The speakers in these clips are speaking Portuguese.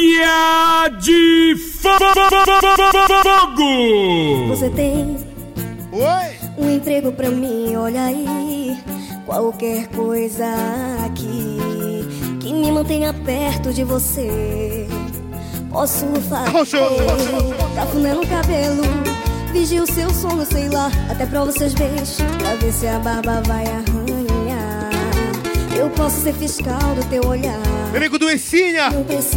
Águia de Fogo! Você tem Oi! um emprego pra mim, olha aí. Qualquer coisa aqui que me mantenha perto de você. Posso fazer cafuné no cabelo. Vigio seu sono, sei lá, até pra vocês verem. Pra ver se a barba vai arranhar. Eu posso ser fiscal do teu olhar. Meu amigo precisa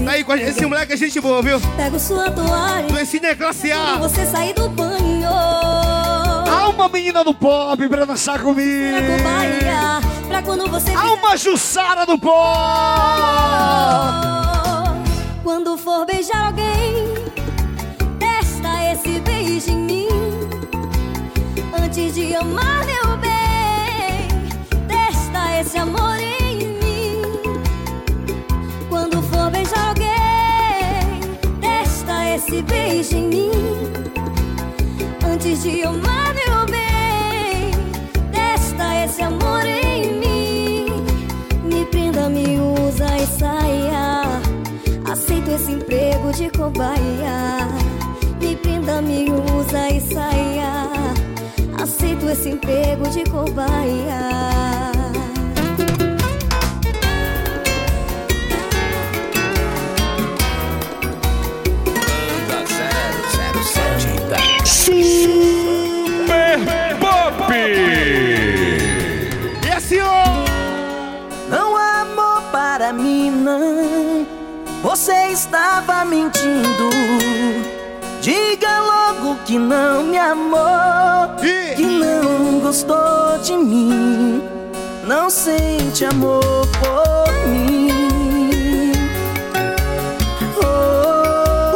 Tá aí com a gente. Esse moleque é gente boa, viu? Pego sua toalha. Duencinha é classe A! você sair do banho. Há uma menina do pop pra dançar comigo. cobaia, pra quando você Há uma Jussara do pop. Quando for beijar alguém, esse beijo em mim. Antes de amar meu bem, testa esse amor em mim. Me prenda, me usa e saia. Aceito esse emprego de cobaia. Me prenda, me usa e saia. Aceito esse emprego de cobaia. Estava mentindo. Diga logo que não me amou. Que não gostou de mim. Não sente amor por mim. Oh.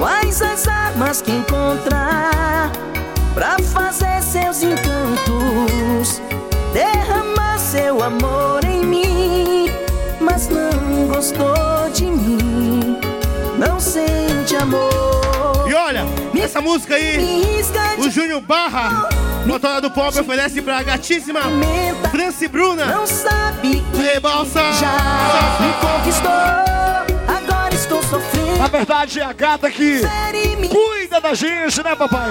Quais as armas que encontrar pra fazer seus encantos? Derramar seu amor gostou de mim. Não sente amor. E olha, essa música aí, o Júnior Barra, motora do pop, oferece pra gatíssima. Franci Bruna. Não sabe que Ei, balsa! já me conquistou. Agora estou sofrendo. Na verdade, é a gata que cuida da gente, né, papai?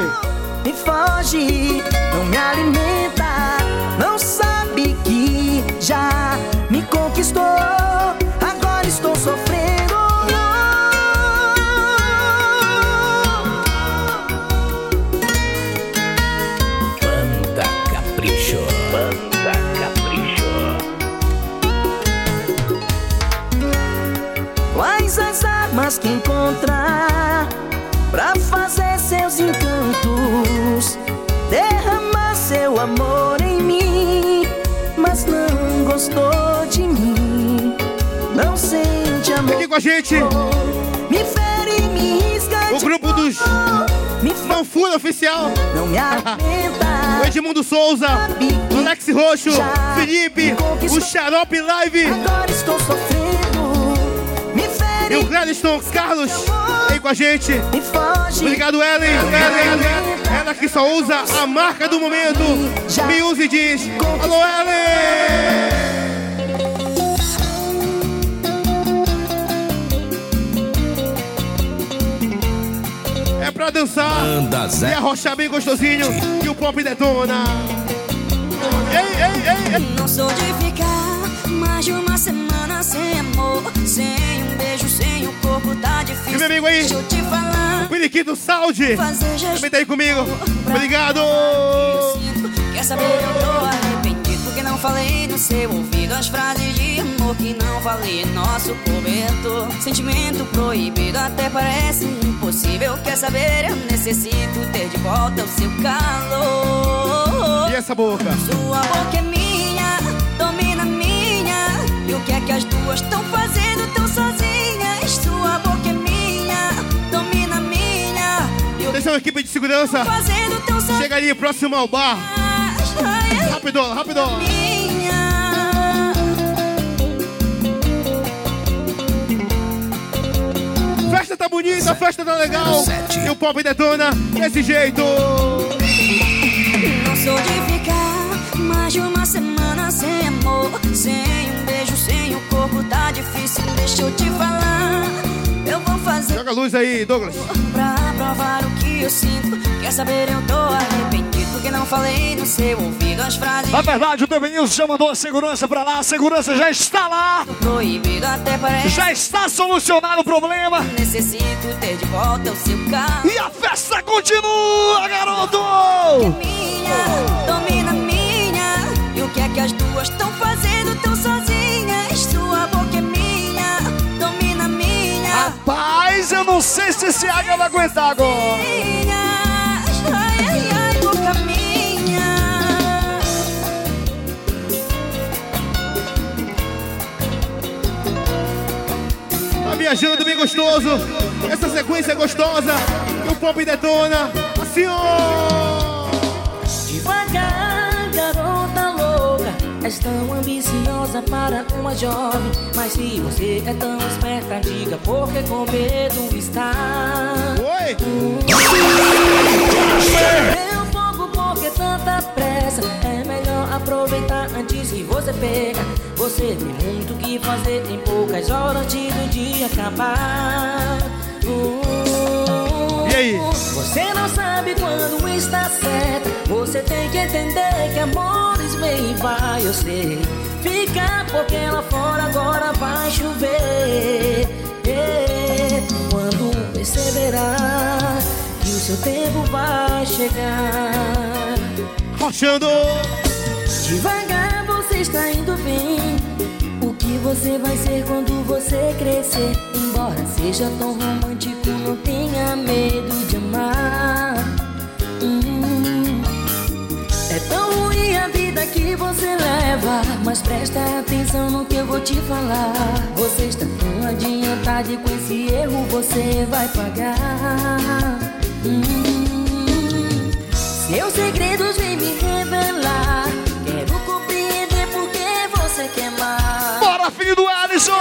me foge, não me alimenta, não sabe que já me conquistou. Amor em mim, mas não gostou de mim. Não sente amor. Aqui com a gente, Me fere, me risca o grupo dos Não Fura Oficial. Não me alimenta. Edmundo Souza, o Alex Roxo, Felipe, o Xarope Live Agora estou sofrendo. Me e fere, o Gladstone Carlos aí com a gente. Obrigado, Ellen. Ellen, ela que só usa a marca do momento. Me use e diz: Alô, Ellen! É pra dançar Banda e Zé. arrochar bem gostosinho e o pop detona. Ei, ei, ei, ei. Não sou de ficar mais de uma semana sem amor, sem um beijo, sem o corpo tá E difícil. meu amigo aí, Deixa eu te falar, Periquito Saúde, fazer gesto. também tá aí comigo. Obrigado! Sinto, quer saber, eu tô arrependido porque não falei no seu ouvido as frases de amor que não falei nosso cobertor. Sentimento proibido até parece impossível. Quer saber, eu necessito ter de volta o seu calor. E essa boca? Sua boca é minha, domina minha. E o que é que as duas estão fazendo Atenção, equipe de segurança. Chega ali próximo ao bar. É Rápido, rápido. Festa tá bonita, festa tá legal. E o pop detona desse jeito. Não sou de ficar mais de uma semana sem amor, sem um beijo, sem o corpo tá difícil. deixa eu te falar. Eu vou fazer Joga a luz aí, Douglas. pra provar o que eu sinto. Quer saber, eu tô arrependido. Porque não falei no seu ouvido as frases. Na verdade, o Devenilson já mandou a segurança pra lá. A segurança já está lá. Proibido até parece. Já está solucionado o problema. Necessito ter de volta o seu carro. E a festa continua, garoto! minha, domina minha. E o que é que as duas estão fazendo Rapaz, eu não sei se esse águia vai aguentar agora. Tá viajando bem gostoso. Essa sequência é gostosa. E o pop detona. Assim, ó. Devagar, garota louca És tão ambiciosa para uma jovem. Mas se você é tão esperta Diga porque com medo está. Oi. Meu fogo porque tanta pressa. É melhor aproveitar antes que você pega Você tem muito o que fazer Em poucas horas antes do dia acabar. Uh, E aí? Você não sabe quando está certa. Você tem que entender que amores vem e vai Eu sei Fica porque lá fora agora vai chover É, Quando perceberá Que o seu tempo vai chegar Rochando. Devagar você está indo bem. O que você vai ser quando você crescer? Embora seja tão romântico, não tenha medo de amar. Que você leva. Mas presta atenção no que eu vou te falar. Você está tão adiantado e com esse erro você vai pagar. Hum. Seus segredos vêm me revelar. Quero compreender por que você quer mais. Bora, filho do Alisson!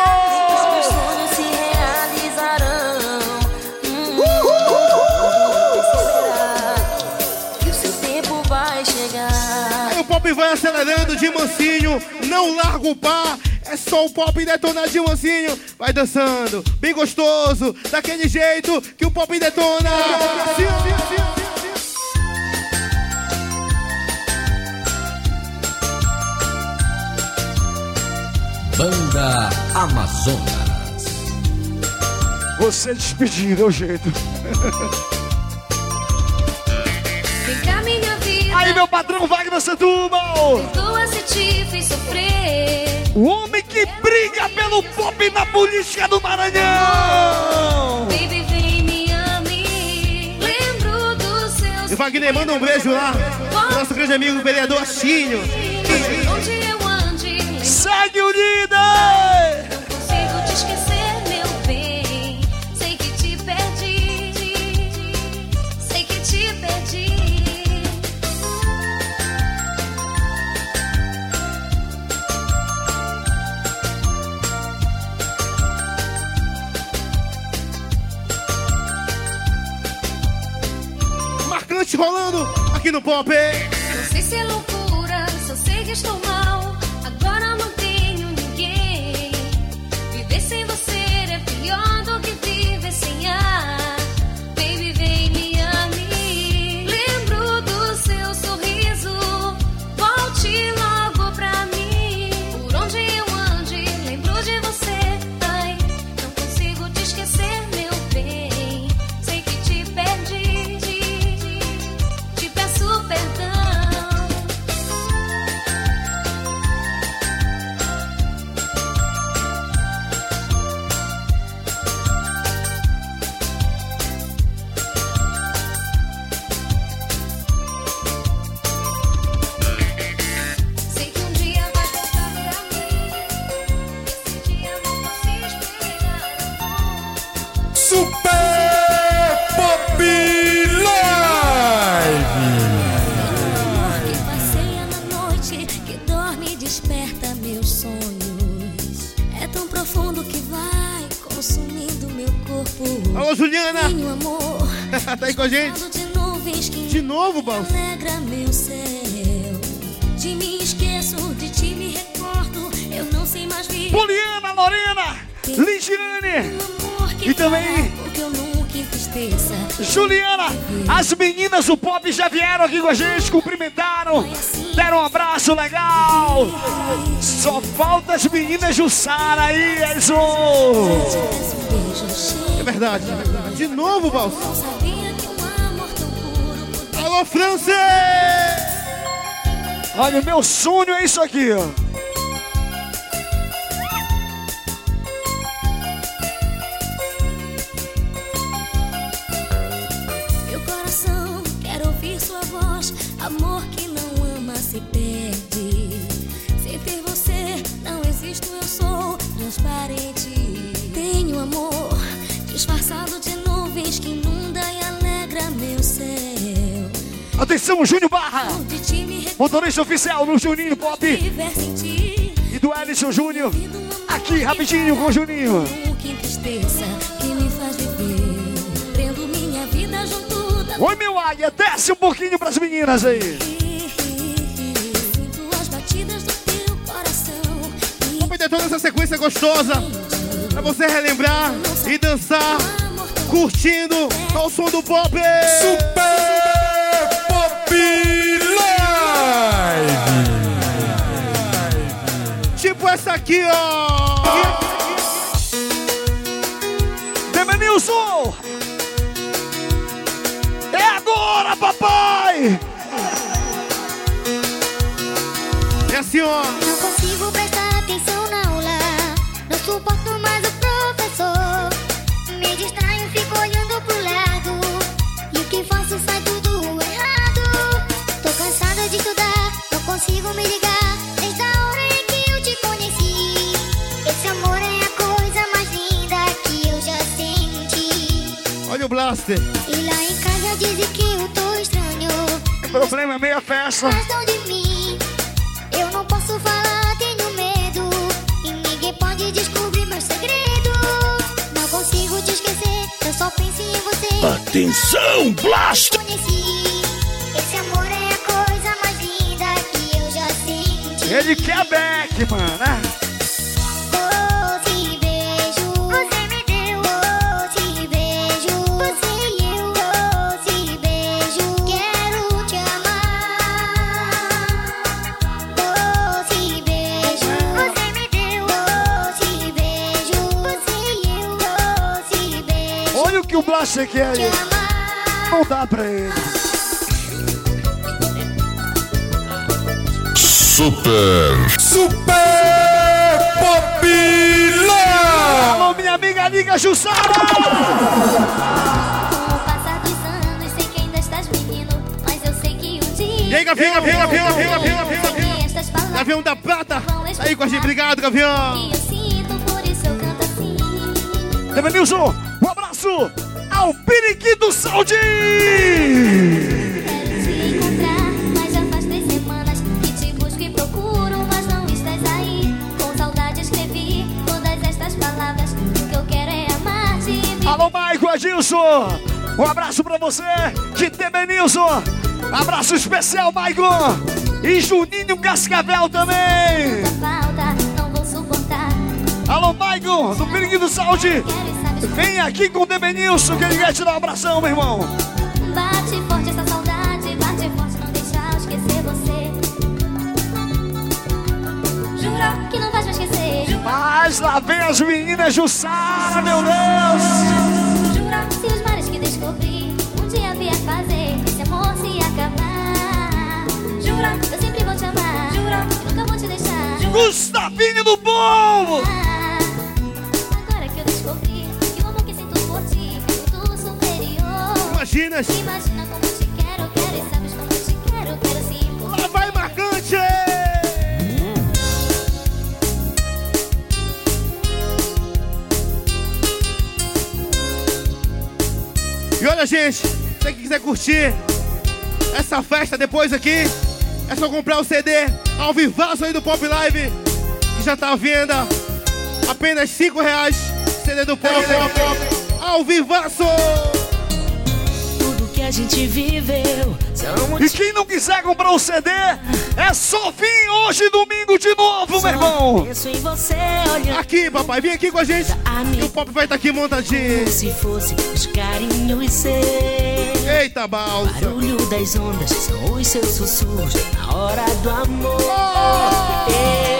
Pop vai acelerando de mansinho. Não larga o par. É só o pop detonar de mansinho. Vai dançando, bem gostoso. Daquele jeito que o pop detona. Banda Amazonas. Você despedindo é o jeito. Minha vida. Aí, meu patrão Wagner Setúbal! Perdoa se te fiz sofrer. O homem que briga pelo pop na política do Maranhão! Baby, vem me ame. Lembro dos seus. E Wagner, manda um beijo lá. Nosso grande amigo vereador Achinho. Onde eu ande, Segue o rolando aqui no pop. Não sei se é loucura, corpo. Alô, Juliana. Minho amor, tá aí com a gente. de novo, Balso. alegra meu céu. De mim esqueço, de ti me recordo. Eu não sei mais viver. Poliana Lorena! Ligiane E também-. Juliana, as meninas do pop já vieram aqui com a gente, cumprimentaram, deram um abraço legal. Só falta as meninas Jussara aí, beijo cheio. É verdade. De novo, puro Alô, Francis! Olha, o meu sonho é isso aqui, ó. Disfarçado de nuvens que inunda e alegra meu céu. Atenção, Júnior Barra, motorista oficial no Juninho Pop e do Ellison Júnior. Aqui, rapidinho, com o Juninho. Oi, meu águia, desce um pouquinho pras meninas aí. Vamos ter toda essa sequência gostosa pra você relembrar e dançar, curtindo ao som do pop. Super Pop Live. Tipo essa aqui, ó. Demenilson! É agora, papai! É assim, ó. Blaster. E lá em casa dizem que eu tô estranho. O problema é meia festa. Gostam de mim. Eu não posso falar, tenho medo. E ninguém pode descobrir meu segredo. Não consigo te esquecer, eu só penso em você. Atenção, Blast! Conheci. Esse amor é a coisa mais linda que eu já senti. Ele quer back, mano. né? O que amar. Não dá pra ele. Super. Super Pop Live. Alô, minha amiga Liga Jussara! Com o passar dos anos, sei que ainda estás menino, mas eu sei que dia. Aí, Gavião, Gavião, Gavião, Gavião, Gavião, Gavião, Gavião. Da Prata. Tá aí com a gente. Obrigado, Gavião. que eu sinto, por isso eu canto assim. Demenilson, um abraço ao Periquito Saudi! Quero te encontrar, mas já faz três semanas que te busco e procuro, mas não estás aí. Com saudade escrevi todas estas palavras. O que eu quero é amar-te. Alô, Maico Adilson! Um abraço pra você, de Demenilson! Abraço especial, Maico! E Juninho Cascavel também! Falta, não vou suportar. Alô, Maico, do Periquito Saudi! Vem aqui com o Demenilson, que ele quer te dar um abração, meu irmão! Bate forte essa saudade, bate forte, não deixar eu esquecer você. Jura que não vais me esquecer. Mas lá vem as meninas Jussara, meu Deus! Jura se os mares que descobri um dia vier fazer esse amor se acabar. Jura, eu sempre vou te amar. Jura, nunca vou te deixar. Gustavinho do Povo! Superior. Imagina. Como eu te quero, quero e sabes como eu te quero, quero sim. Lá vai marcante. E olha, gente, se você quiser curtir essa festa depois aqui, é só comprar o CD ao vivaço aí do Pop Live, que já tá à venda. Apenas 5 reais. CD do Pop, ao vivaço. A gente viveu E quem não quiser comprar o CD, é só vir hoje domingo de novo, meu irmão. Aqui, papai, vem aqui com a gente. E o pop vai estar aqui montadinho. se fosse os carinhos seus. Eita, balsa. Barulho das ondas são os seus sussurros na hora do amor. Eu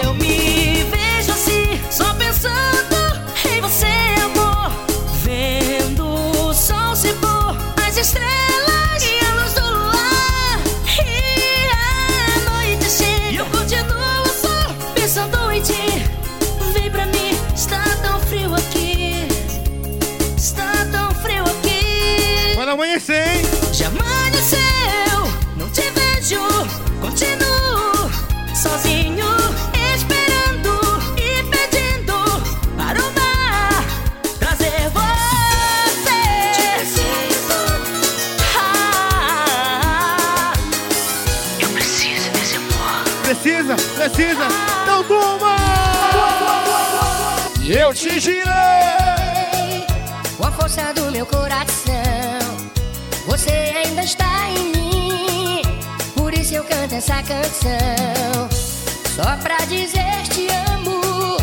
meu coração, você ainda está em mim. Por isso eu canto essa canção. Só pra dizer te amo.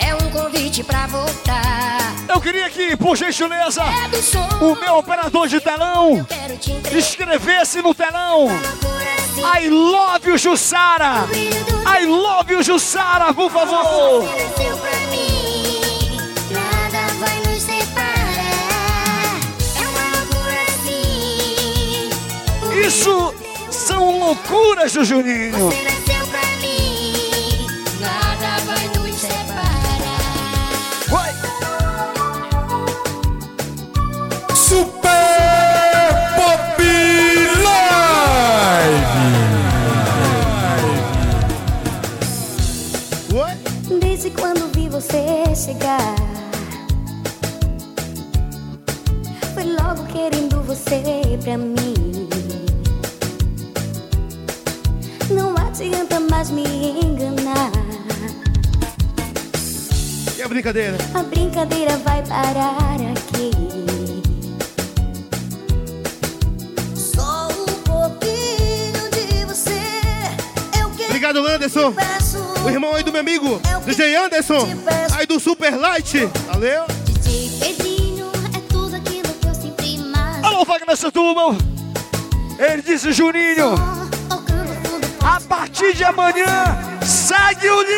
É um convite pra voltar. Eu queria que, por gentileza, É som. o meu operador de telão te escrevesse no telão coração. I love you, Jussara. I love you, Jussara, por favor. Isso são loucuras do Juninho. Ofereceu pra mim, nada vai nos separar. Vai. Super Pop Live. Oi? Desde quando vi você chegar Foi logo querendo você pra mim mais me enganar E a brincadeira? A brincadeira vai parar aqui Só um pouquinho de você Eu quero Obrigado, Anderson. peço O irmão aí do meu amigo, DJ Anderson. Aí do Super Light. Valeu? DJ Pedrinho é tudo aquilo que eu sempre. Alô, Wagner Setúbal. Ele disse, Juninho, de amanhã, segue o.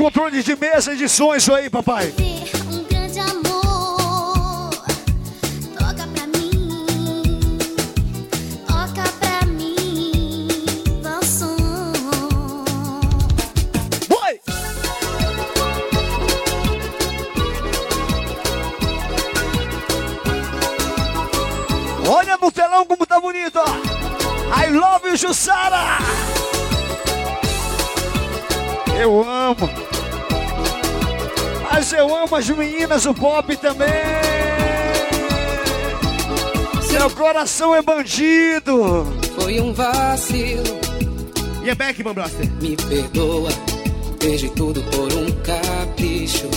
controle de mesa de som isso aí, papai. As meninas, o pop também. Seu coração é bandido. Foi um vacilo, E é Beckman Blaster. me perdoa. Perdi tudo por um capricho.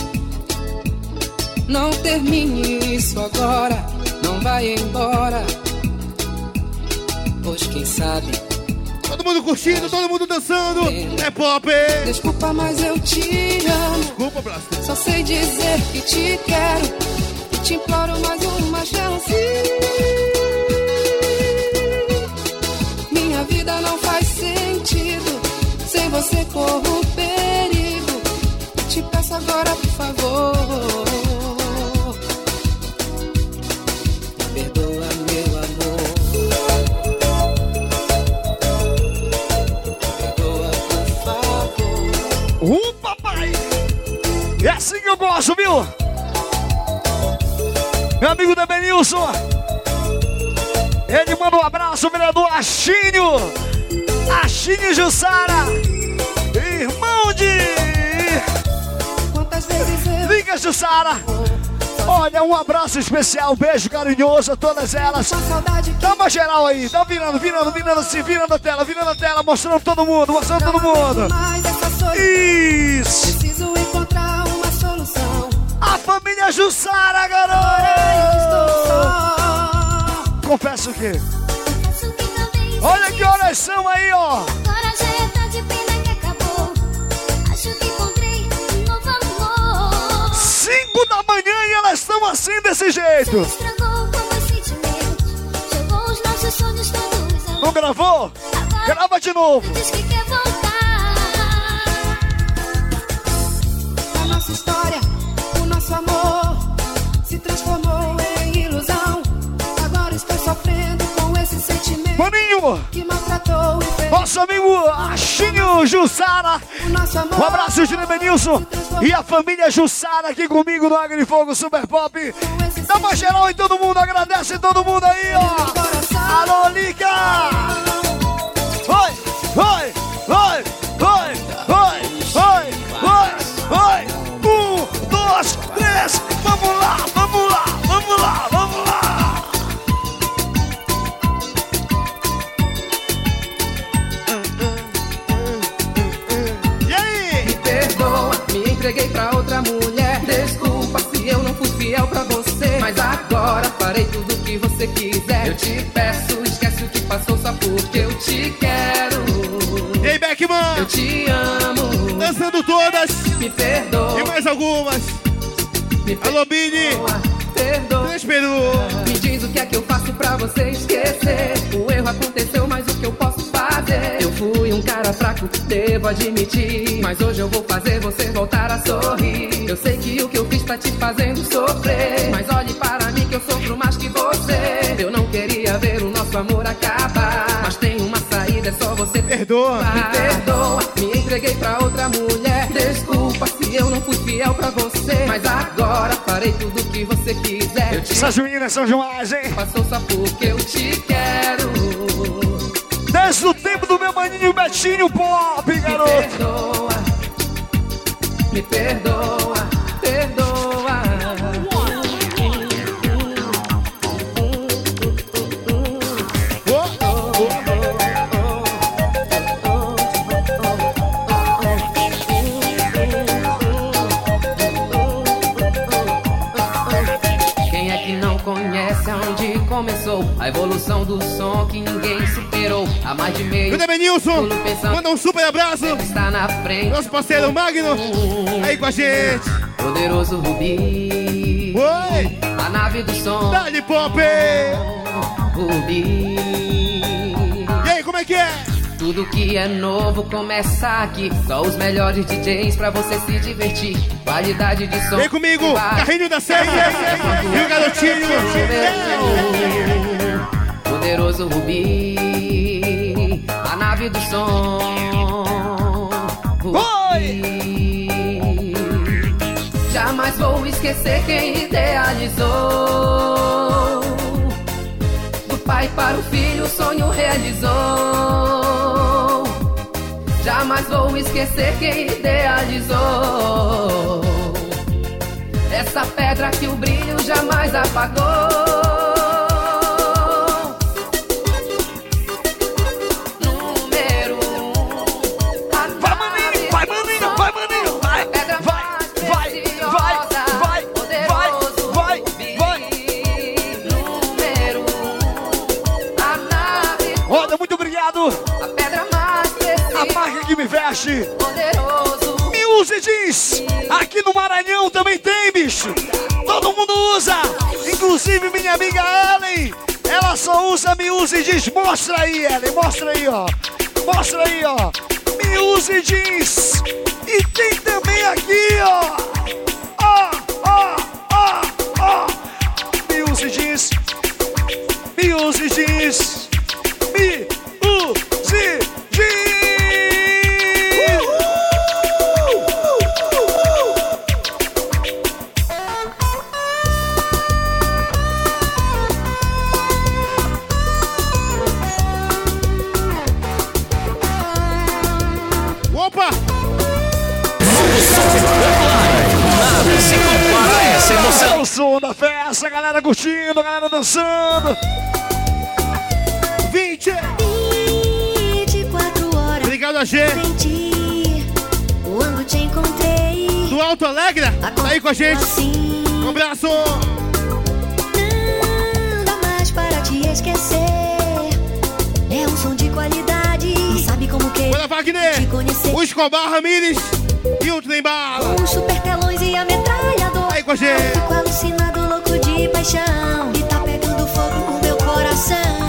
Não termine isso agora, não vai embora. Pois quem sabe, Todo mundo curtindo, todo mundo dançando. É pop. desculpa, mas eu te amo. Desculpa, Blaster. Só sei dizer que te quero e te imploro mais uma chance. Minha vida não faz sentido, sem você corro perigo. Te peço agora, por favor. Perdoa, assim que eu gosto, viu? Meu amigo Debenilson. Ele manda um abraço, vereador Achinho. Achinho Jussara. Irmão de. Quantas vezes eu Liga, Jussara. Olha, um abraço especial, um beijo carinhoso a todas elas. Dá uma geral aí, dá virando, virando, virando assim, virando a tela, virando a tela, mostrando todo mundo, mostrando todo mundo. Isso! Jussara, garoto! Confesso que. Olha que horas são aí, ó! Agora já é tarde, pena que acabou. Acho que encontrei um novo amor. Cinco da manhã e elas estão assim desse jeito. Estragou com meus sentimentos. Jogou os nossos sonhos todos ao Não gravou? Grava de novo. Maninho, que nosso amigo Achinho Jussara. Um abraço, Júlio Benilson e a família Jussara aqui comigo no Agri Fogo Super Pop. Dá uma geral em todo mundo, agradece todo mundo aí, ó. Alô, Lica! Oi, oi, entreguei pra outra mulher. Desculpa se eu não fui fiel pra você. Mas agora farei tudo o que você quiser. Eu te peço, esquece o que passou só porque eu te quero. E aí, Beckman? Eu te amo. Dançando todas Me perdoa. e mais algumas. Me Alô, Bini. perdoa. Perdoa. Me diz o que é que eu faço pra você esquecer. O erro aconteceu, cara fraco, devo admitir. Mas hoje eu vou fazer você voltar a sorrir. Eu sei que o que eu fiz tá te fazendo sofrer. Mas olhe para mim que eu sofro mais que você. Eu não queria ver o nosso amor acabar. Mas tem uma saída, é só você Perdoa. me perdoa, me entreguei pra outra mulher. Desculpa se eu não fui fiel pra você. Mas agora farei tudo o que você quiser. Essas meninas são demais, hein? passou só porque eu te quero. Desde o tempo do meu maninho Betinho Pop, Me garoto. perdoa, me perdoa, perdoa. Quem é que não conhece aonde começou a evolução do som que? Há mais de meio E o Debenilson, manda um super abraço. está na frente. Nosso parceiro Magno, aí com a gente. Poderoso Rubi, Oi, a nave do som. Dali Pop. Rubi. E aí, como é que é? Tudo que é novo começa aqui. Só os melhores DJs pra você se divertir. Qualidade de som. Vem comigo, carrinho da serra. E o garotinho. Poderoso Rubi, a nave do som. Rubi. Jamais vou esquecer quem idealizou. Do pai para o filho, o sonho realizou. Jamais vou esquecer quem idealizou. Essa pedra que o brilho jamais apagou. Jeans. Aqui no Maranhão também tem, bicho. Todo mundo usa. Inclusive minha amiga Ellen. Ela só usa Music jeans. Mostra aí, Ellen. Mostra aí, ó. Mostra aí, ó. Music jeans. E tem também aqui. Ó, curtindo, a galera dançando. 20. 24 horas Obrigado a G. sem ti. Quando te encontrei. Do Alto Alegre. Tá aí com a gente. Assim, Um abraço. não dá mais para te esquecer. É um som de qualidade. Sabe como que Bora, Wagner. O Escobar Ramírez e o Trem Bala. Com super telões e a metralhadora. Aí com a gente. Fico alucinado, louco de paixão. E tá pegando fogo o meu coração.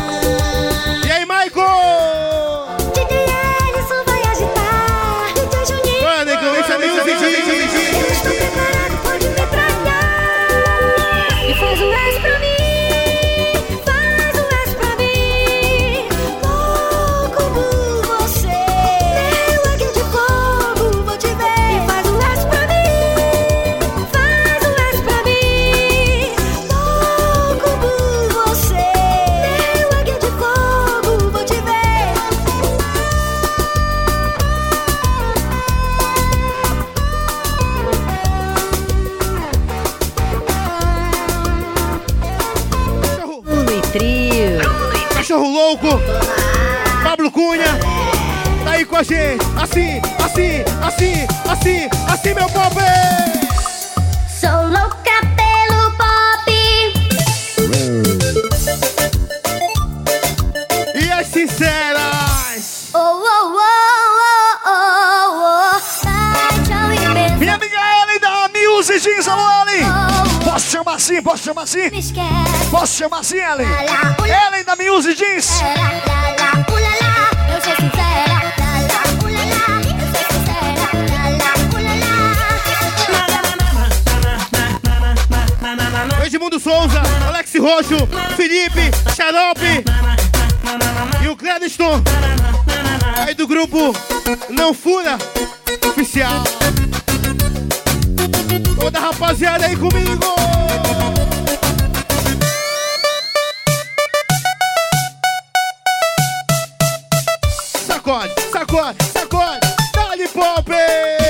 Cachorro louco. Pablo Cunha. Tá aí com a gente. Assim, assim, assim, assim, assim, meu pop. Sou louca pelo pop. E as sinceras. Oh, oh, oh, oh, oh, oh. Ai, tchau e. Minha amiga Ellen da Music Jeans, alô Ellen. Posso chamar assim, posso chamar assim? Me esquece. Posso chamar assim, Ellen? Ellen da ula, lá. Eu sou sincera. Edmundo Souza, Alex Roxo, Felipe, Xarope e o Clédiston. Aí do grupo Não Fura Oficial. Toda rapaziada aí comigo. Sacode, sacode, sacode. Dá-lhe pop.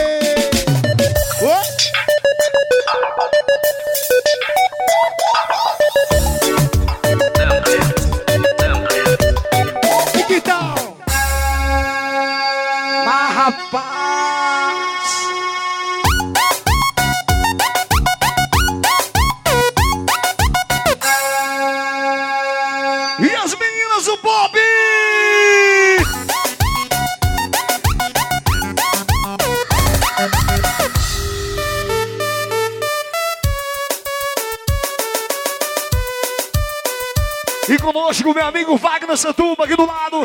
Conosco, meu amigo Wagner Santuba aqui do lado.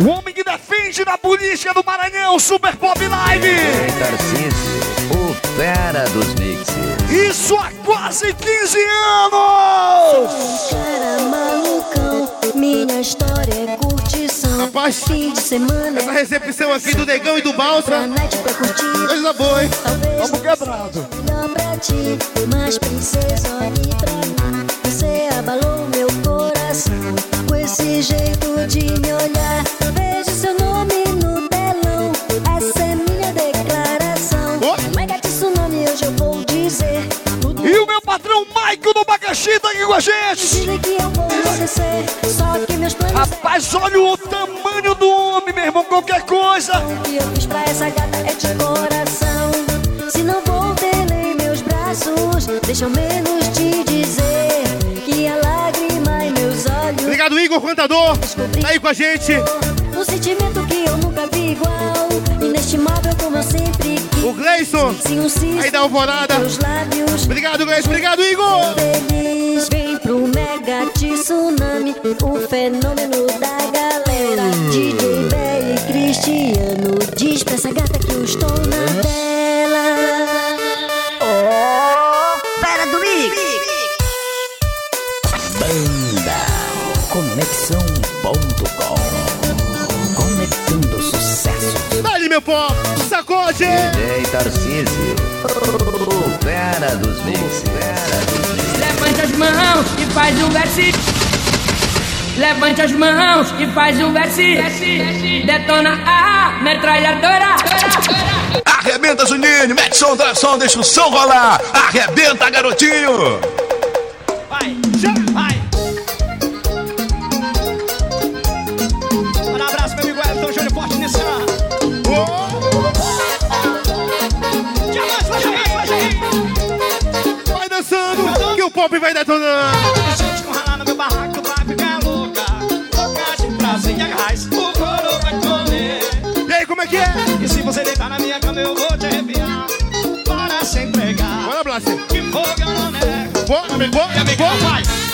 O homem que defende da polícia do Maranhão, Super Pop Live. Tarcísio, o fera dos mixes. Isso há quase 15 anos! Cara malucão, minha história é curtição. Rapaz, Fim de semana essa recepção aqui do Negão e do Balsa, coisa boa, hein? Vamos quebrado. melhor pra ti, mas princesa, olhe pra mim. Você abalou meu coração com esse jeito de me olhar. Vejo seu nome no telão, essa é minha declaração. Oi? Mega tsunami, hoje eu vou dizer. E o meu patrão Maico do Bacaxi tá aqui com a gente. Rapaz, olha o tamanho do homem, meu irmão, qualquer coisa. O que eu fiz pra essa gata é de coração. Se não vou ter nem meus braços, deixa eu menos te dizer Igor Cantador. Tá aí com a gente. Um sentimento que eu nunca vi igual. Inestimável como eu sempre quis. O Gleison. Sim, cisne Aí da Alvorada. Obrigado, Gleison. Obrigado, Igor. Feliz, vem pro mega tsunami, o fenômeno da galera. DJ Bé e Cristiano, diz pra essa gata que eu estou na tela. Pó. Sacode. DJ Tarcísio, o fera dos. Fera dos mixes. Levanta as mãos e faz um versinho. Levante as mãos e faz o verse. Detona a metralhadora. Arrebenta, Juninho, mete som, som, deixa o som rolar. Arrebenta, garotinho. Vai detonando. Gente com ralar no meu barraco vai ficar louca. Louca de prazer e agarrais. O coro vai comer. E aí, como é que é? E se você deitar na minha cama, eu vou te arrepiar. Para se entregar. Bora, Blaster. Que fogo eu não nego. Bora, E a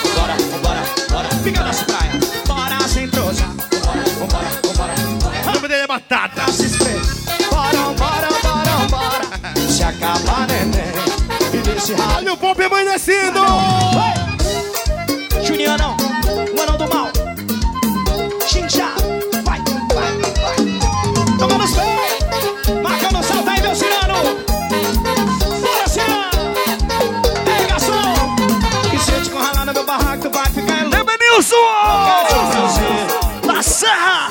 E ralo. Olha o pop amanhecendo. Julianão, o anão do mal. Xincha, vai, vai, vai. Toma nos pés, marca no salto aí, meu Cirano. Bora, Cirano. Ei, garçom. E sente com ralar no meu barraco, tu vai ficar louco. Ebenilson! Da Serra.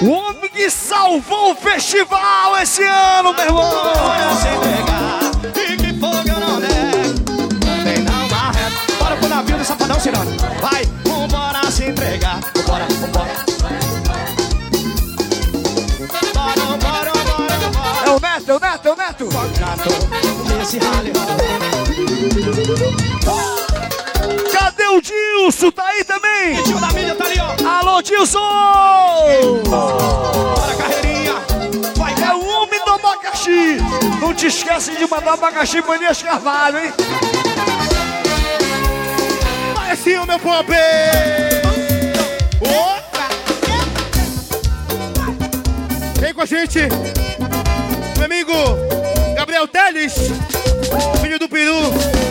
O homem que salvou o festival esse ano, meu irmão. bora se entregar. Navio do Safadão, Cirano. Vai, vambora se entregar. Vambora, vambora. Bora, bora, bora, bora. É o Neto, é o Neto, é o Neto. Contrato nesse rally Cadê o Dilson? Tá aí também? Tio da tá ali, ó. Alô, Dilson! Bora, carreirinha. Vai, É o homem do abacaxi. Não te esquece de mandar abacaxi pra Elias Carvalho, hein? Assim, ô meu pop! Outra! Vem com a gente, meu amigo Gabriel Teles, filho do Peru,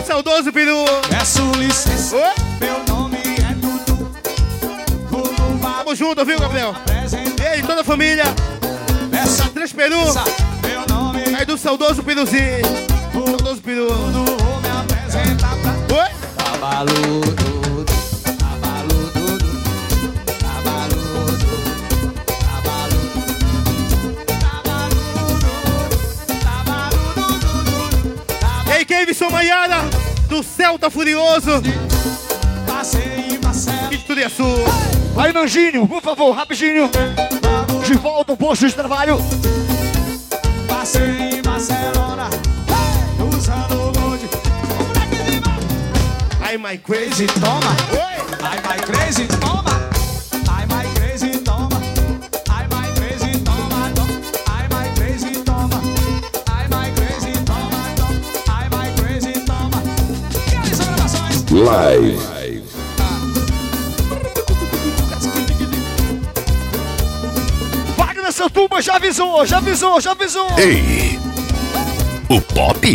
saudoso Peru. Peço licença, Oi? meu nome é Dudu. Tamo junto, viu, Gabriel? E aí, toda a família, Peça, Três Peru, meu nome é aí do saudoso Peruzinho. Saudoso Peru. Oi? Tabaludo. Aí, Kevson Maiara, do Celta Furioso, Passei Marcelo. de Turiaçu. Vai, Nanjinho, por favor, rapidinho. De volta ao posto de trabalho. Passei em Barcelona. Usando o bonde. Ai, my crazy. Toma. Ai, my crazy, toma. Live. Wagner Santuba já avisou, já avisou, já avisou. Ei, o pop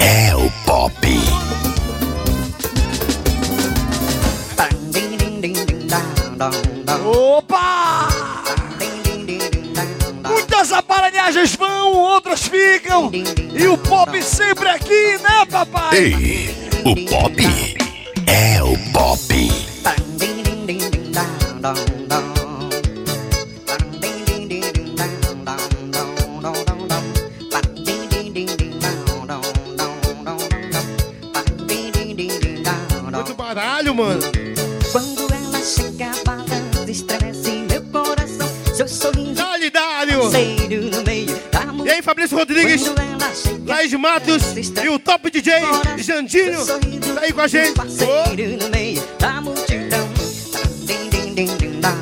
é o pop. Opa! Muitas aparelhagens vão, outras ficam. E o pop sempre aqui, né, papai? Ei, o pop é o pop. Muito baralho, mano. Quando ela chega falando, estremece meu coração. Seu sorriso no meio da E aí, Fabrício Rodrigues, Laís Matos e o top DJ Jandinho. Tá aí com a gente. Ô, Parceiro no meio da multidão. Din, din, din, din, da,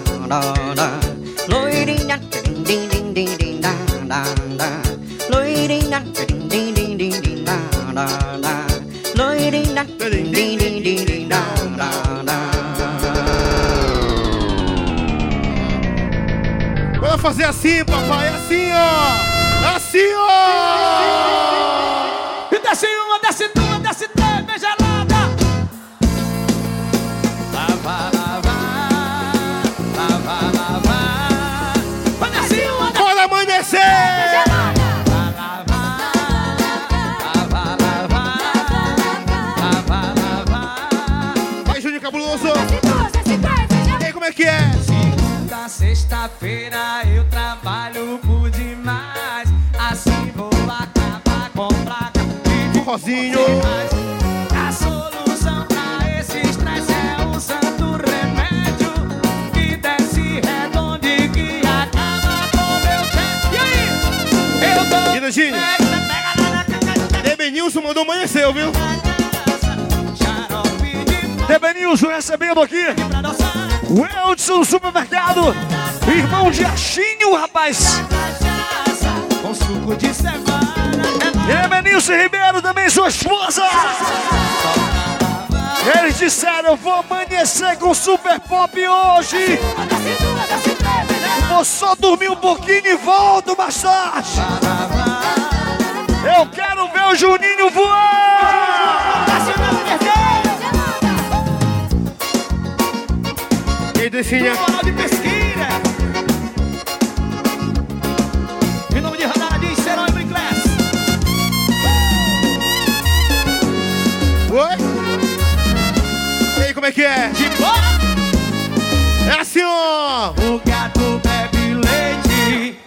sexta-feira eu trabalho por demais. Assim vou acabar com placa de Rosinho. A solução pra esse estresse é o santo remédio que desce redondo e que acaba com meu chefe. E aí? Eu tô. E Nandinho? Ebenilson mandou amanheceu, viu? Debenilson recebendo aqui. O Eldson Supermercado. Irmão de Achinho, rapaz. Com suco de cevada. Ebenilson Ribeiro, também sua esposa. Eles disseram, vou amanhecer com Super Pop hoje. Vou só dormir um pouquinho e volto mais tarde. Eu quero ver o Juninho voar. Moral de pesquisa. Em nome de Radaradinho, Serão e Brickless. Oi? E aí, como é que é? De boa. É assim, ó. O gato bebe leite.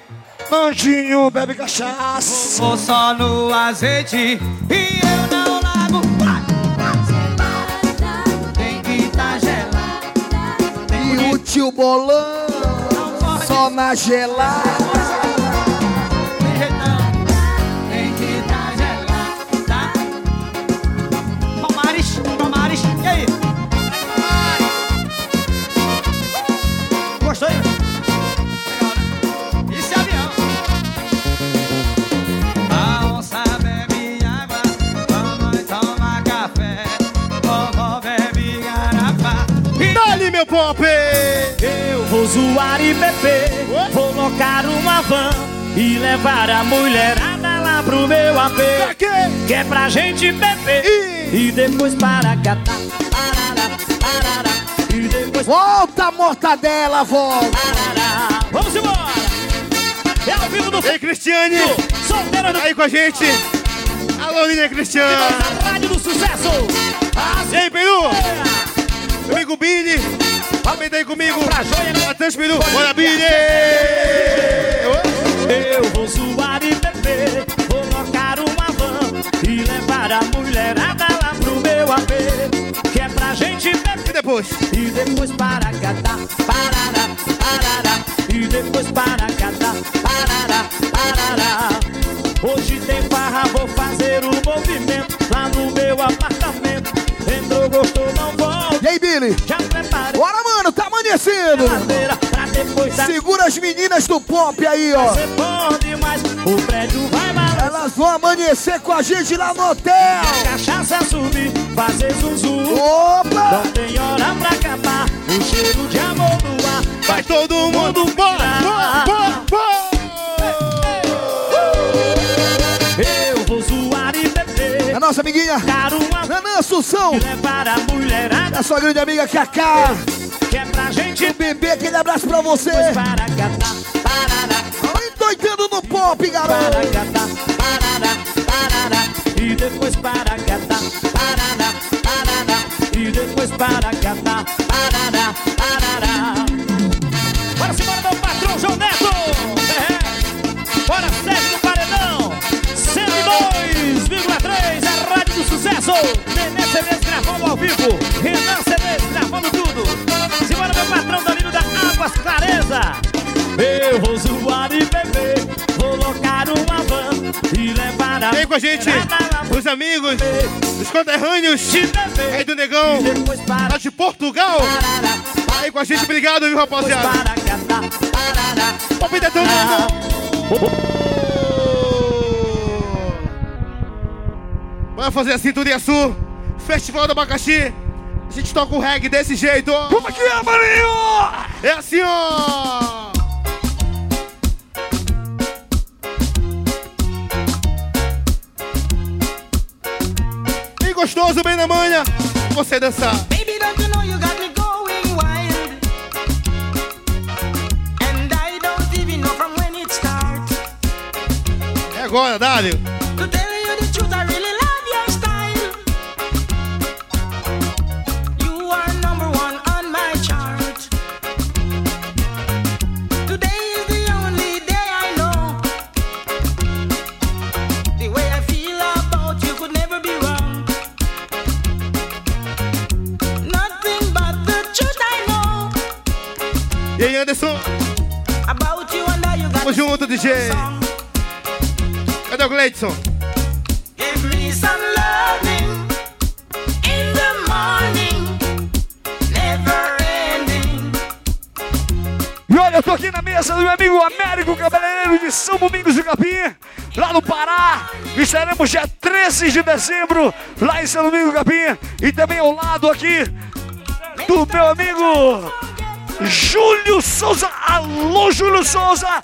Anjinho bebe cachaça. Vou só no azeite. E eu não O tio bolão só na gelada. Tem que gelado. Tá? Palmares, Palmares. E aí? Gostou? hein? Legal? Isso avião. A onça bebe água, mamãe toma café, vovó bebe garrafa. Dali, meu pop! Zoar e beber, vou locar uma van e levar a mulherada lá pro meu AP. Pra quê? Que é pra gente beber e depois para catar. Parará, parará, e depois Volta, mortadela, volta. parará. Vamos embora! É ao vivo do E aí, Cristiane? Solteira do Aí com a gente. Alô, Linha Cristiane. Rádio do Sucesso. As E aí, Peru? Amigo Billy. Aí comigo. Pra joia, né? Matheus Peru. Bora, Billy! Eu vou zoar e beber, vou locar uma van e levar a mulherada lá pro meu AP. Que é pra gente beber. E depois? E depois para catar, parará, parará. E depois para catar, parará, parará. Hoje tem farra, vou fazer o movimento lá no meu apartamento. Entrou, gostou, não volta. E aí, Billy? Já mano, amanhecendo. a madeira pra depois da Segura as meninas do pop aí, ó. Elas vão amanhecer com a gente lá no hotel. Cachaça subir, fazer zum. Opa! Não tem hora pra acabar, o cheiro de amor no ar. Vai todo mundo bora! Bora! Bora! bora. Eu vou zoar e beber, A nossa amiguinha Nanã Assunção. e levar a mulherada. A sua grande amiga Cacá. Que é pra gente Bebê, aquele abraço pra você. para parará, Endoidando no pop, para garoto. catar, parará, parará. E depois para catar, parará, parará. E depois para catar, parará, parará. Bora se meu patrão João Neto! É. Bora, Sérgio Paredão! 102,3, a Rádio do Sucesso! Nenê CDs gravando ao vivo! Renan CDs gravando tudo! Patrão Danilo da Águas Clareza! Eu vou zoar e beber, vou locar uma van e levar a Vem com a gente, os amigos, os conterrâneos aí do Negão, lá de Portugal. Aí com a gente, obrigado, viu, rapaziada? parará. Pop detonando. Bora fazer a cinturinha sul, Festival do Abacaxi. A gente toca o reggae desse jeito. Como é que é, Marinho? É assim, ó. Bem gostoso, bem na manha. Você dançar. Baby, don't you know you got me going wild? And I don't even know from when it starts. É agora, Dário. Give me some loving in the morning, never ending. E olha, eu tô aqui na mesa do meu amigo Américo Cabeleireiro de São Domingos do Capim, lá no Pará. Estaremos dia 13 de dezembro, lá em São Domingos do Capim. E também ao lado aqui do meu amigo Júlio Souza. Alô, Júlio Souza!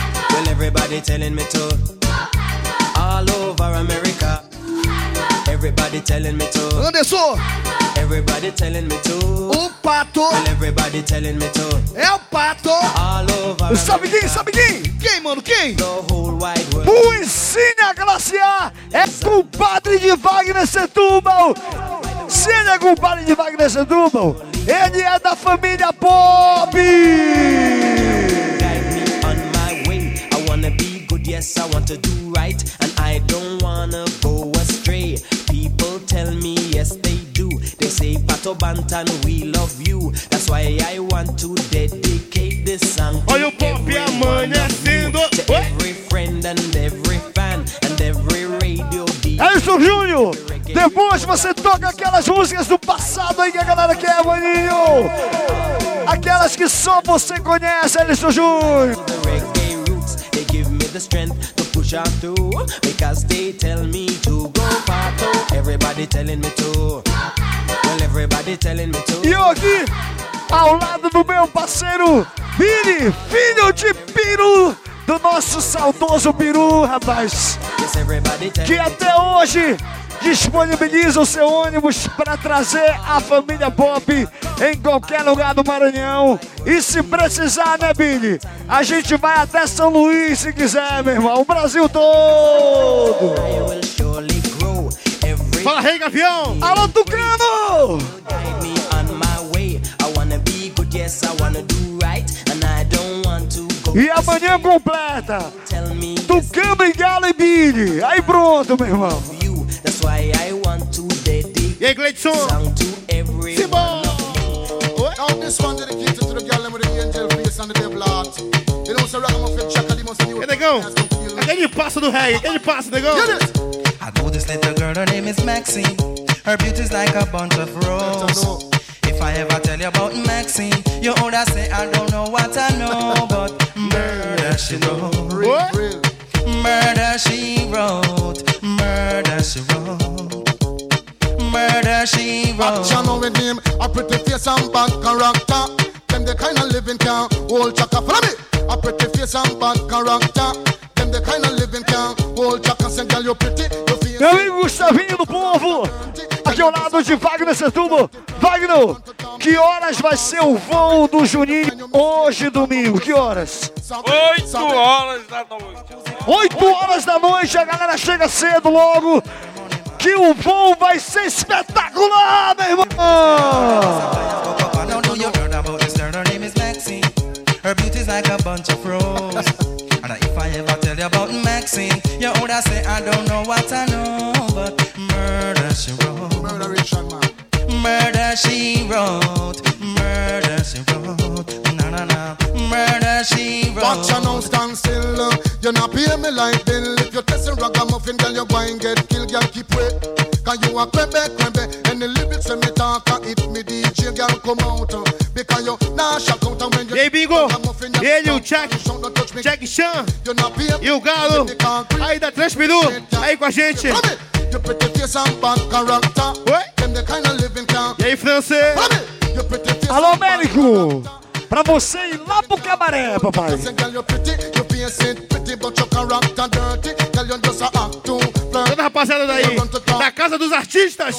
Well, everybody telling me to. All over America. Everybody telling me to. Anderson, Everybody telling me to. o pato Well, everybody telling me to. é o pato. All over Sabe quem? Sabe quem? Quem, mano? Quem? the whole wide world. O Ensine a Glaciar é compadre de Wagner Setúbal. Se ele é compadre de Wagner Setúbal, ele é da família Pop. Yes, I want to do right, and I don't wanna go astray. People tell me, yes, they do. They say, Pato Bantan, we love you. That's why I want to dedicate this song to Olha o pop amanhecendo. to every friend and every fan and every radio DJ. É isso, Júnior. Depois você toca aquelas músicas do passado aí que a galera quer, maninho. Aquelas que só você conhece, Alisson Júnior. The strength to push on through because they tell me to go pato. Everybody telling me to. Well, everybody telling me to. E eu aqui, ao lado do meu parceiro Vini, filho de Peru, do nosso saudoso Peru, rapaz. Que até hoje disponibiliza o seu ônibus para trazer a família Pop em qualquer lugar do Maranhão. E se precisar, né, Billy? A gente vai até São Luís se quiser, meu irmão. O Brasil todo. Fala, Rei Gavião! Alô, Tucano! E amanhã completa. Tucano e Galo e Billy. Aí pronto, meu irmão. You. That's why I want to dedicate E aí, Gleidson? song to every Simbora! Now this one dedicated to the girl with the angel face and the devil heart. You know, so ragamuffin chaka, they must E negão? Aquele passo do rei, aquele passo, negão? I know this little girl, her name is Maxine. Her beauty's like a bunch of roses. If I ever tell you about Maxine, you would say I don't know what I know, but murder she wrote. Murder she wrote. Murder she wrote. Murder she wrote. Action with him, a pretty face and bad character. Them the kind of living can hold chaka. Follow me. A pretty face and bad character. Them the kind of living can hold chaka. Say, girl, you pretty, you. Meu amigo Gustavinho do Povo, aqui ao lado de Wagner Setúbal. Wagner, que horas vai ser o voo do Juninho hoje, domingo? Que horas? 8 horas da noite. 8 horas da noite, a galera chega cedo logo. Que o voo vai ser espetacular, meu irmão! Her beauty's like a bunch of roses. About Maxine, you would say I don't know what I know, but murder she wrote. Murder she wrote. Murder she wrote. Na na na. Murder she wrote. Watch you now stand still. uh, You not pay me like bill. If you testing ragamuffin, girl, you going get killed. Girl, keep wait. Cause you a crembe, crembe. And the lyrics when me talk, uh, it me DJ, girl, come out. uh, Because you nah shock out E aí, Bingo? Ele, o Jack, Jack Chan e o Galo, aí da Transpiru, aí com a gente. Can. E aí, francês? Alô, Américo! Pra você ir lá pro cabaré, papai. Toda rapaziada daí, da Casa dos Artistas.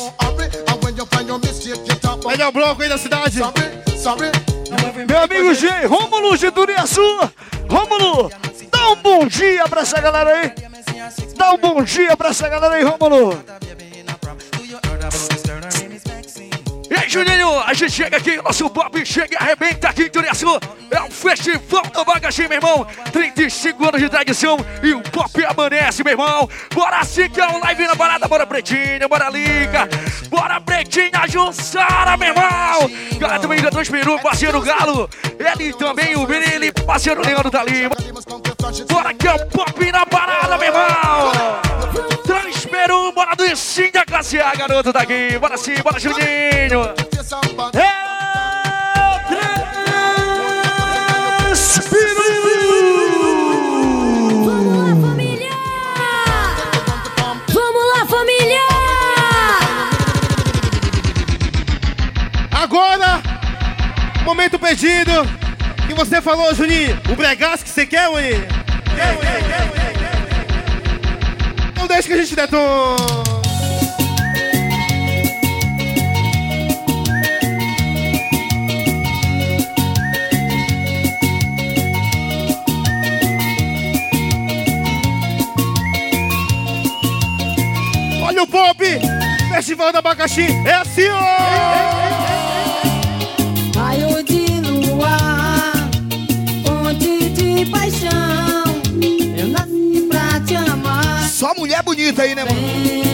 Melhor bloco aí da cidade. Sorry, sorry. Meu amigo G, Rômulo de Turiaçu. Rômulo, dá um bom dia pra essa galera aí. Dá um bom dia pra essa galera aí, Rômulo. E aí, Juninho, a gente chega aqui, nosso Bob chega e arrebenta aqui em Turiaçu. É o Festival do Bagaxi, meu irmão. 35 anos de tradição e o Pop amanece, meu irmão. Bora sim que é um live na parada. Bora, Pretinha, bora, Liga. Bora, Pretinha, Jussara, meu irmão. Galera também da Transperu, parceiro Galo. Ele também, o Billy, parceiro Leandro da Lima. Bora que é o Pop na parada, meu irmão. Transperu, bora do da classe A, garoto daqui. Bora sim, bora, Juninho. É Vamos lá, família! Agora, momento pedido. Que você falou, Juninho. O bregaço que você quer, Juninho? Quer, Juninho? Quer, Juninho? Então deixa que a gente detona. Olha o pop! Festival do Abacaxi é assim, ó! Só mulher bonita aí, né, mano?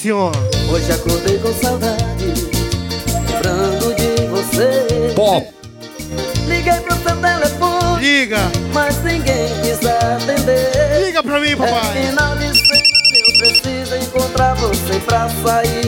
Assim, ó. Hoje acordei com saudade, lembrando de você. Pop. Liguei pro seu telefone, Liga. mas ninguém quis atender. Liga pra mim, papai. É final de semana, eu preciso encontrar você pra sair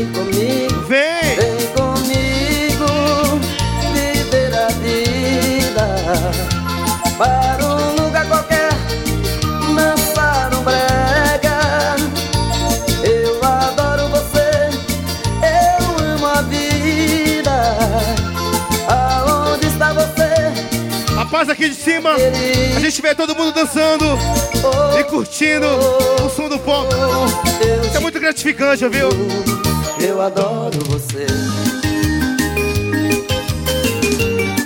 Rapaz, aqui de cima, a gente vê todo mundo dançando e curtindo o som do pop. Isso é muito gratificante, viu? Eu adoro você.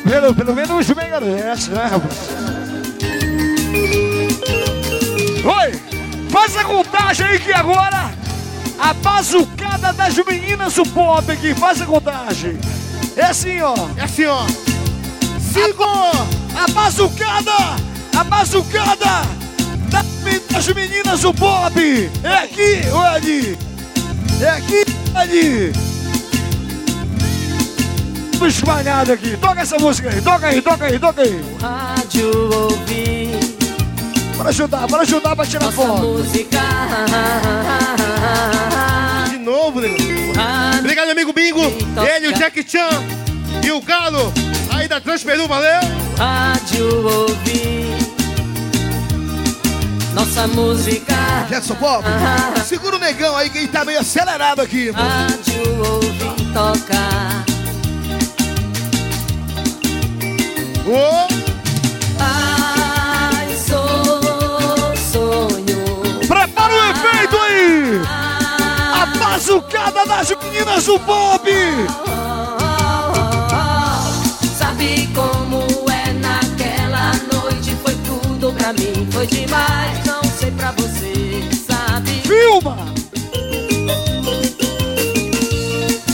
Pelo, pelo menos bem agradece, né, rapaz? Oi! Faz a contagem aí que agora a bazucada das meninas do pop aqui, faz a contagem. É assim, ó. É assim, ó. Cinco! A, bazucada! A bazucada das, me- das meninas do pop! É aqui, ou é ali? É aqui, ou é ali? Tô espalhado aqui. Toca essa música aí, toca aí, toca aí, toca aí. Rádio ouvir Bora ajudar, bora ajudar pra tirar foto. música. De novo, nego. Obrigado, amigo Bingo. Ele, o Jack Chan e o Galo. Aí da Transperu, valeu? Rádio ouvir nossa música. Jetson Pop, segura o negão aí que ele tá meio acelerado aqui. irmão. Rádio ouvir tocar. Ô! Ai, sou sonho. Prepara o efeito aí! A bazucada das meninas do pop! Sabe como é naquela noite? Foi tudo pra mim foi demais. Não sei pra você, sabe? Filma!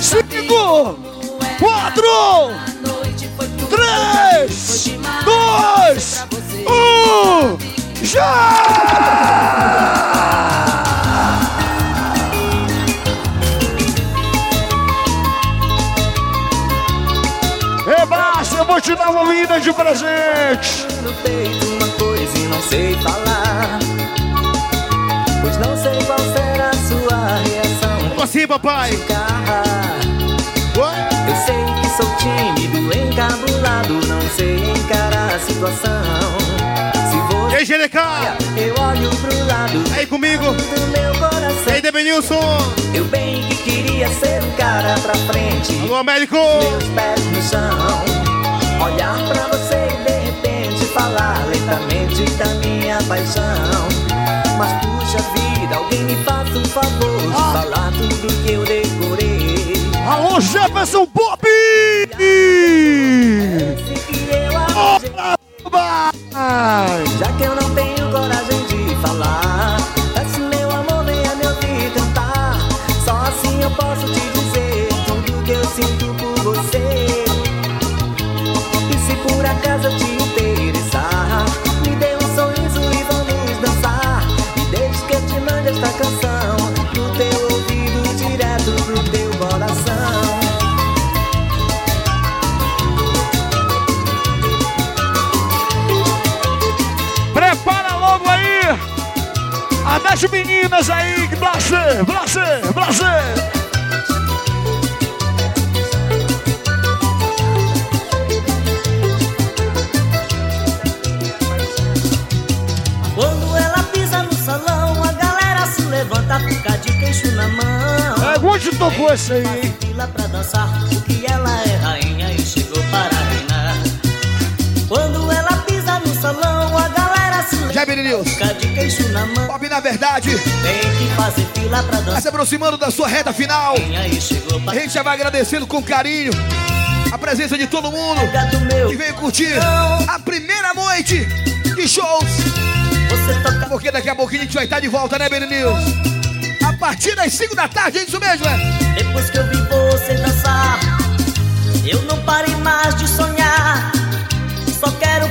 Cinco, quatro, três, dois, um, já! Te dar uma de presente. No peito uma coisa e não sei falar. Pois não sei qual será a sua reação. Como assim, papai? Eu sei que sou tímido, encabulado, não sei encarar a situação. Se você Ei, GDK! eu olho pro lado Aí comigo! do meu coração. Ei, Debenilson! Eu bem que queria ser um cara pra frente. Alô, Américo! Meus pés no chão. Olhar pra você e de repente falar lentamente da minha paixão. Mas puxa vida, alguém me faça um favor de falar tudo que eu decorei. Alô, Jefferson Pop! Já que eu não tenho coragem de falar, pisa no salão, a galera se levanta, fica de queixo na mão. É, onde tocou esse aí, hein? Fila pra dançar, porque ela é rainha Já, News. Pop, na verdade, vai se aproximando da sua reta final. A gente já vai agradecendo com carinho a presença de todo mundo que veio curtir a primeira noite de shows. Porque daqui a pouquinho a gente vai estar de volta, né, Benny News? A partir das 5 da tarde, é isso mesmo, é? Depois que eu vi você dançar, eu não parei mais de sonhar. Só quero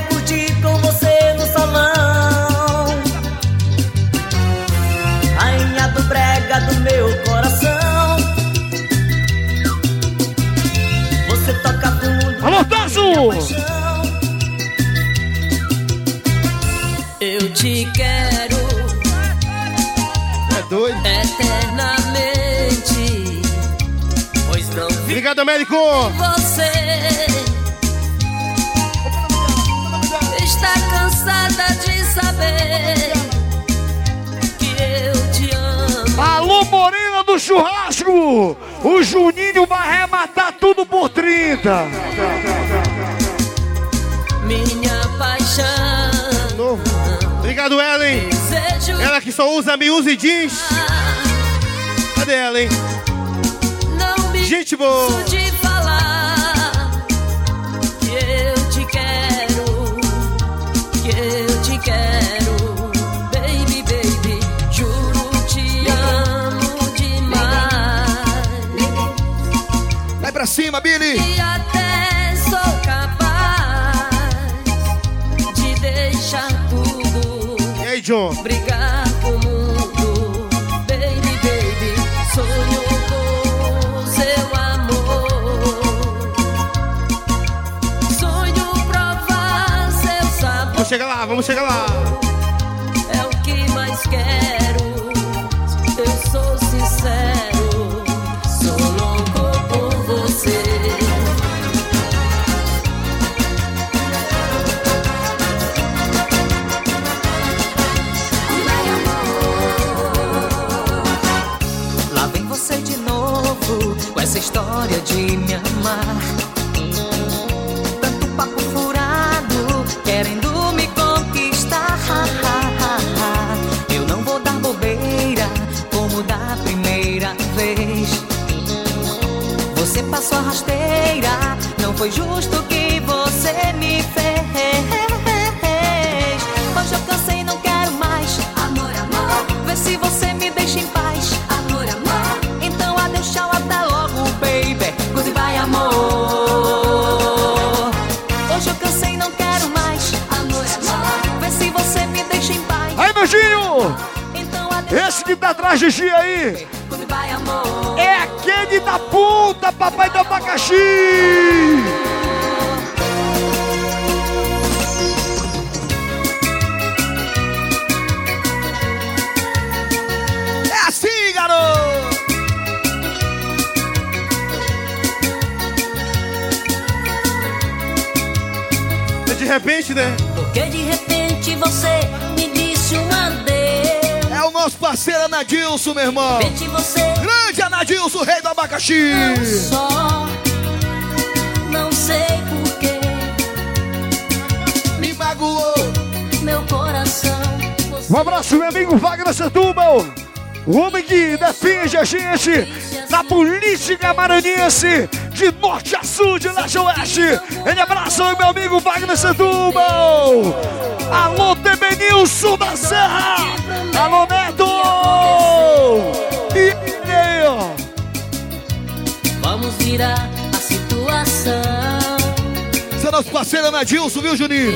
Américo! você. Está cansada de saber que eu te amo. Alô, Morena do Churrasco! O Juninho vai arrematar tudo por 30. Minha paixão. Novo. Obrigado, Ellen! Ela que só usa miúdos e jeans. Cadê ela, hein? Canso de falar que eu te quero, que eu te quero, baby, baby, juro te amo demais. Vai pra cima, Billy! Vamos chegar lá! É o que mais quero. Eu sou sincero. Sou louco por você. Lá vem você de novo com essa história de me amar. foi justo o que você me fez. Hoje eu cansei e não quero mais. Amor, amor. Vê se você me deixa em paz. Amor, amor. Então adeus, tchau, até logo, baby. Goodbye, amor. Hoje eu cansei e não quero mais. Amor, amor. Vê se você me deixa em paz. Aí, meu Então adeus. Esse que tá atrás de ti aí. Goodbye, amor aquele da puta, papai do abacaxi. É assim, garoto! É de repente, né? Porque de repente você me disse um adeus. É o nosso parceiro Anadilson, meu irmão. Grande Anadilson, rei abacaxi. só não sei porquê Me magoou. meu coração. Um abraço, meu amigo Wagner Setúbal. O homem que defende a gente na política maranhense, de norte a sul, de leste a oeste. Ele abraça o meu amigo Wagner Setúbal. Alô, TB Nilson da Serra. Alô, Neto. E Virar a situação. Esse é nosso parceiro Anadilson, viu, Juninho?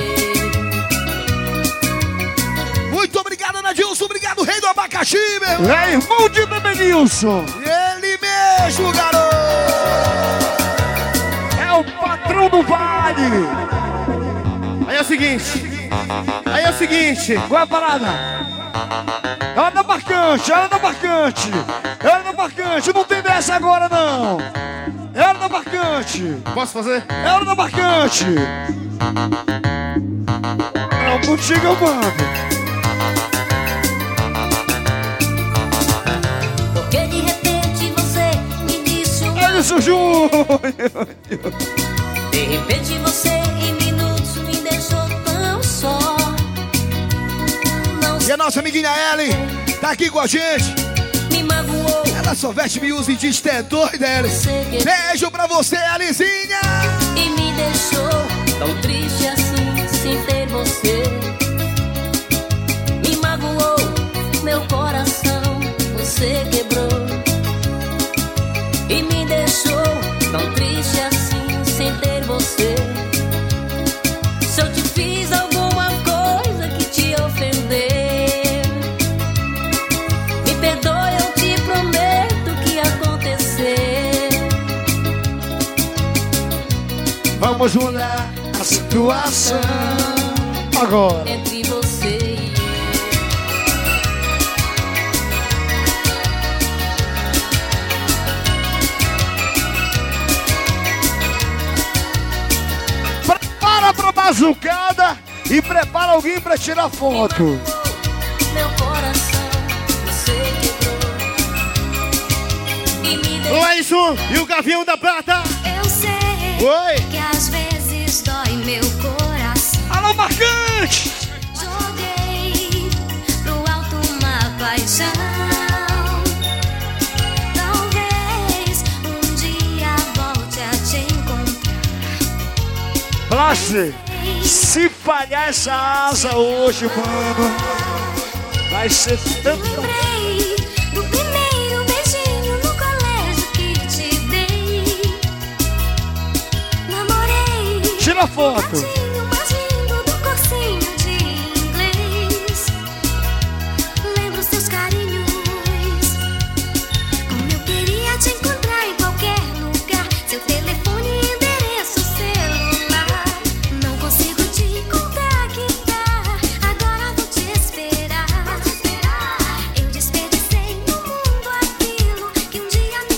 Muito obrigado, Anadilson. Obrigado, rei do abacaxi, meu irmão. É irmão de Bebenilson. Ele mesmo, garoto. É o patrão do vale. Aí é o seguinte. Aí é o seguinte. Qual é a parada? Ela da marcante, ela da marcante. Ela da marcante, não tem dessa agora não. Ela da marcante. Posso fazer? Ela da marcante. Não, contigo eu mando. Porque de repente você me disse um É isso, Júnior. De repente você em minutos me deixou tão só. Não E a nossa amiguinha Ellen tá aqui com a gente. Ela só veste miúdos e diz que é doida, Ellen. Beijo pra você, Ellenzinha. E me deixou tão triste assim, sem ter você. Me magoou, meu coração, você quebrou. E me deixou tão triste assim, Vamos mudar a situação agora. entre você e Prepara pra bazucada e prepara alguém pra tirar foto. meu coração, você e deixou. Laison e o Gavião da Prata. Eu sei Oi. Meu coração. Alô, marcante! Joguei pro alto uma paixão. Talvez um dia volte a te encontrar. Place, se falhar essa asa hoje, mano, vai ser tanto.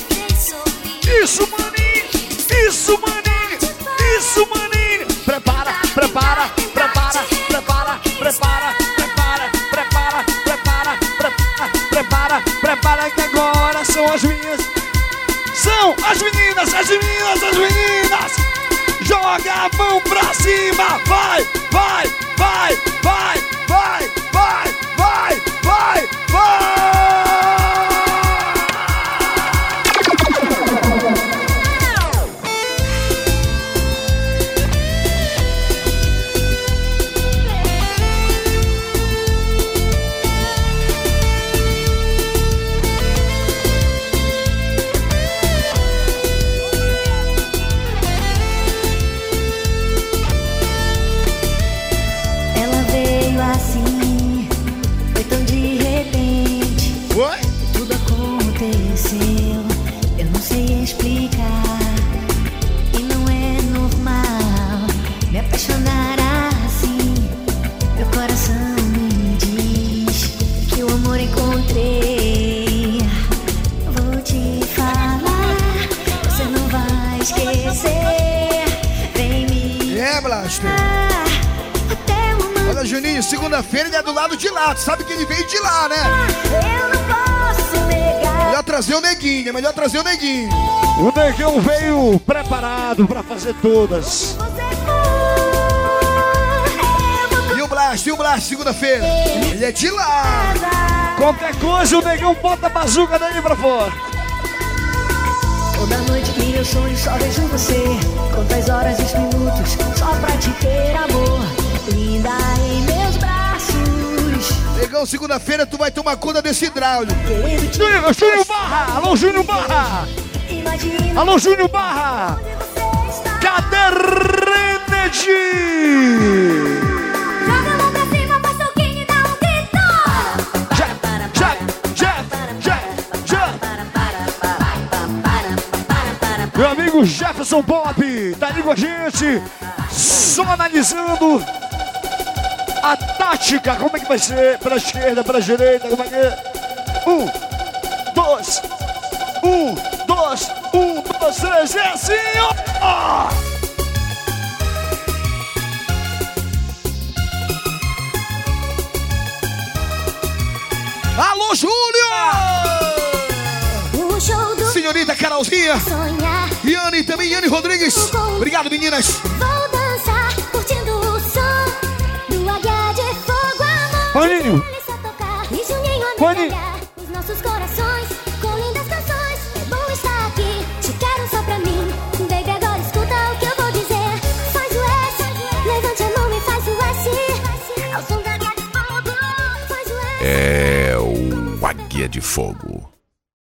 Fez sorrir. Isso, maninho! Isso, maninho! As meninas, as meninas! Joga a mão pra cima! Vai, vai, vai, vai, vai, Juninho, segunda-feira ele é do lado de lá. Tu sabe que ele veio de lá, né? Eu não posso negar. Melhor trazer o neguinho, é melhor trazer o neguinho. O Negão veio preparado pra fazer todas. E o Blast, e o Blast, segunda-feira. Ele é de lá. Qualquer coisa, o Negão bota a bazuca daí pra fora. Toda noite que eu sonho só vejo você Quantas horas e os minutos só pra te ter amor Linda Negão, segunda-feira tu vai tomar conta desse hidráulico. Júnior, Júnior Barra! Alô, Júnior Barra! Alô, Júnior Barra! Cadê e um Jack. Meu amigo Jefferson Pop tá ali com a gente, só analisando a tática, como é que vai ser, pela esquerda, pela direita, como é que é? Um, dois, um, dois, um, dois, três, é assim, ó! Alô, Júlio! O show do Senhorita Carolzinha. sonhar Yane também, Yane Rodrigues. Obrigado, meninas. Vou Juninho a Paninho. medalhar Os nossos corações com lindas canções É bom estar aqui, te quero só pra mim Baby, agora escuta o que eu vou dizer Faz o S, levante a mão e faz o S Ao som da águia de fogo Faz o S É o Águia de Fogo.